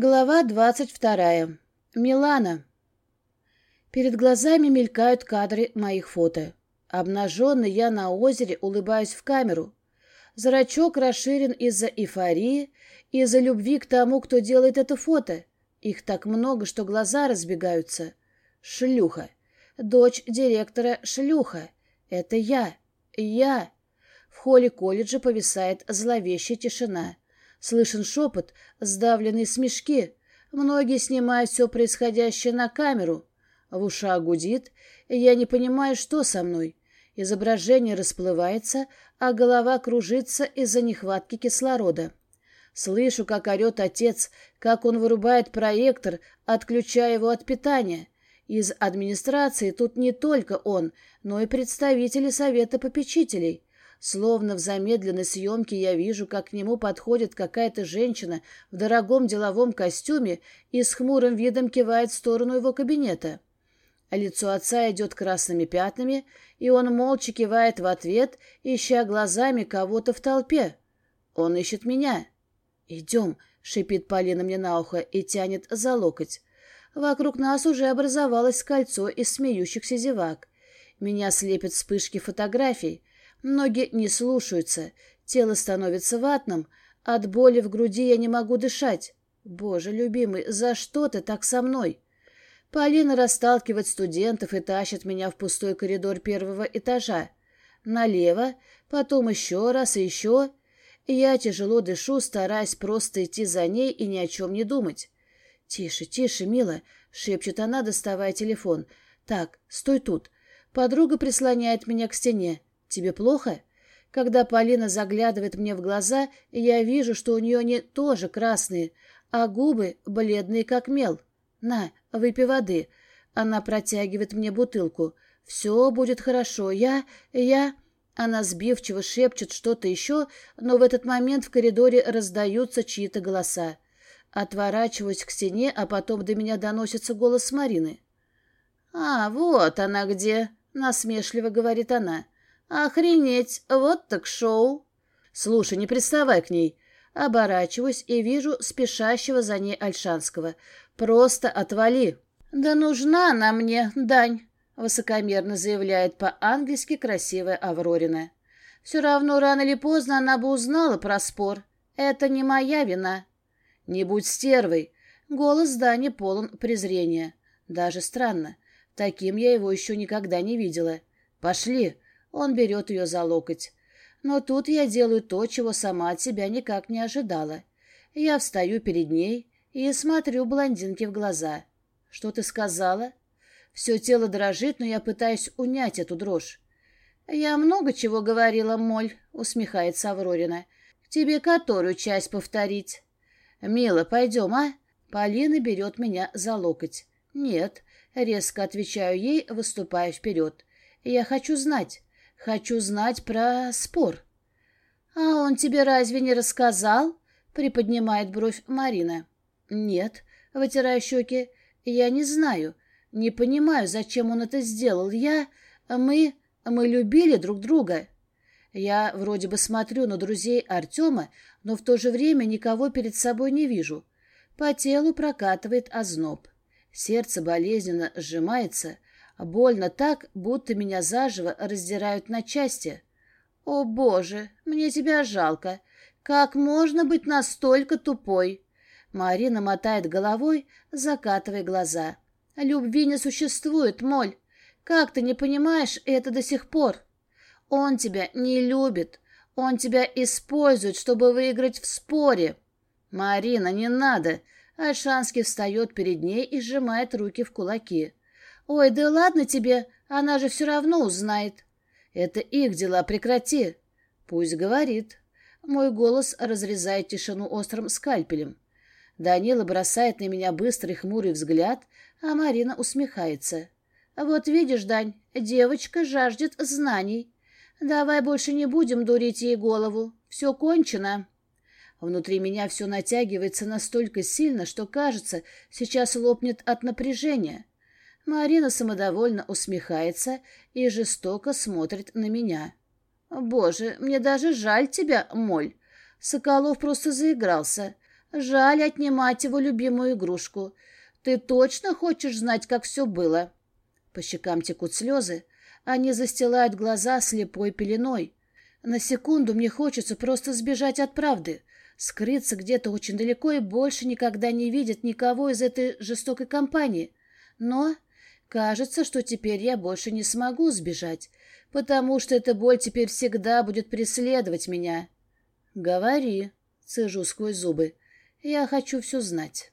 Глава двадцать вторая. Милана. Перед глазами мелькают кадры моих фото. Обнаженный я на озере улыбаюсь в камеру. Зрачок расширен из-за эйфории, из-за любви к тому, кто делает это фото. Их так много, что глаза разбегаются. Шлюха. Дочь директора шлюха. Это я. Я. В холле колледжа повисает зловещая тишина. Слышен шепот, сдавленные смешки. Многие снимают все происходящее на камеру. В ушах гудит, и я не понимаю, что со мной. Изображение расплывается, а голова кружится из-за нехватки кислорода. Слышу, как орет отец, как он вырубает проектор, отключая его от питания. Из администрации тут не только он, но и представители совета попечителей. Словно в замедленной съемке я вижу, как к нему подходит какая-то женщина в дорогом деловом костюме и с хмурым видом кивает в сторону его кабинета. Лицо отца идет красными пятнами, и он молча кивает в ответ, ища глазами кого-то в толпе. Он ищет меня. «Идем», — шипит Полина мне на ухо и тянет за локоть. Вокруг нас уже образовалось кольцо из смеющихся зевак. Меня слепят вспышки фотографий. Ноги не слушаются, тело становится ватным, от боли в груди я не могу дышать. Боже, любимый, за что ты так со мной? Полина расталкивает студентов и тащит меня в пустой коридор первого этажа. Налево, потом еще раз и еще. Я тяжело дышу, стараясь просто идти за ней и ни о чем не думать. «Тише, тише, мила», — шепчет она, доставая телефон. «Так, стой тут». Подруга прислоняет меня к стене. «Тебе плохо?» Когда Полина заглядывает мне в глаза, я вижу, что у нее не тоже красные, а губы бледные, как мел. «На, выпей воды». Она протягивает мне бутылку. «Все будет хорошо. Я... я...» Она сбивчиво шепчет что-то еще, но в этот момент в коридоре раздаются чьи-то голоса. Отворачиваюсь к стене, а потом до меня доносится голос Марины. «А, вот она где!» — насмешливо говорит она. «Охренеть! Вот так шоу!» «Слушай, не приставай к ней!» Оборачиваюсь и вижу спешащего за ней Альшанского. «Просто отвали!» «Да нужна она мне, Дань!» высокомерно заявляет по-английски красивая Аврорина. «Все равно рано или поздно она бы узнала про спор. Это не моя вина». «Не будь стервой!» Голос Дани полон презрения. Даже странно. Таким я его еще никогда не видела. «Пошли!» Он берет ее за локоть. Но тут я делаю то, чего сама от себя никак не ожидала. Я встаю перед ней и смотрю блондинке в глаза. «Что ты сказала?» Все тело дрожит, но я пытаюсь унять эту дрожь. «Я много чего говорила, Моль», — усмехается Аврорина. «Тебе которую часть повторить?» «Мила, пойдем, а?» Полина берет меня за локоть. «Нет», — резко отвечаю ей, выступая вперед. «Я хочу знать. Хочу знать про спор». «А он тебе разве не рассказал?» — приподнимает бровь Марина. «Нет», — вытирая щеки, — «я не знаю. Не понимаю, зачем он это сделал. Я... Мы... Мы любили друг друга». Я вроде бы смотрю на друзей Артема, но в то же время никого перед собой не вижу. По телу прокатывает озноб. Сердце болезненно сжимается, Больно так, будто меня заживо раздирают на части. О, Боже, мне тебя жалко. Как можно быть настолько тупой? Марина мотает головой, закатывая глаза. Любви не существует, Моль. Как ты не понимаешь это до сих пор? Он тебя не любит. Он тебя использует, чтобы выиграть в споре. Марина, не надо. Альшанский встает перед ней и сжимает руки в кулаки. «Ой, да ладно тебе, она же все равно узнает». «Это их дела, прекрати». «Пусть говорит». Мой голос разрезает тишину острым скальпелем. Данила бросает на меня быстрый хмурый взгляд, а Марина усмехается. «Вот видишь, Дань, девочка жаждет знаний. Давай больше не будем дурить ей голову. Все кончено». Внутри меня все натягивается настолько сильно, что, кажется, сейчас лопнет от напряжения. Марина самодовольно усмехается и жестоко смотрит на меня. «Боже, мне даже жаль тебя, Моль. Соколов просто заигрался. Жаль отнимать его любимую игрушку. Ты точно хочешь знать, как все было?» По щекам текут слезы, они застилают глаза слепой пеленой. На секунду мне хочется просто сбежать от правды, скрыться где-то очень далеко и больше никогда не видеть никого из этой жестокой компании. Но кажется, что теперь я больше не смогу сбежать, потому что эта боль теперь всегда будет преследовать меня. «Говори», — цежу сквозь зубы, — «я хочу все знать».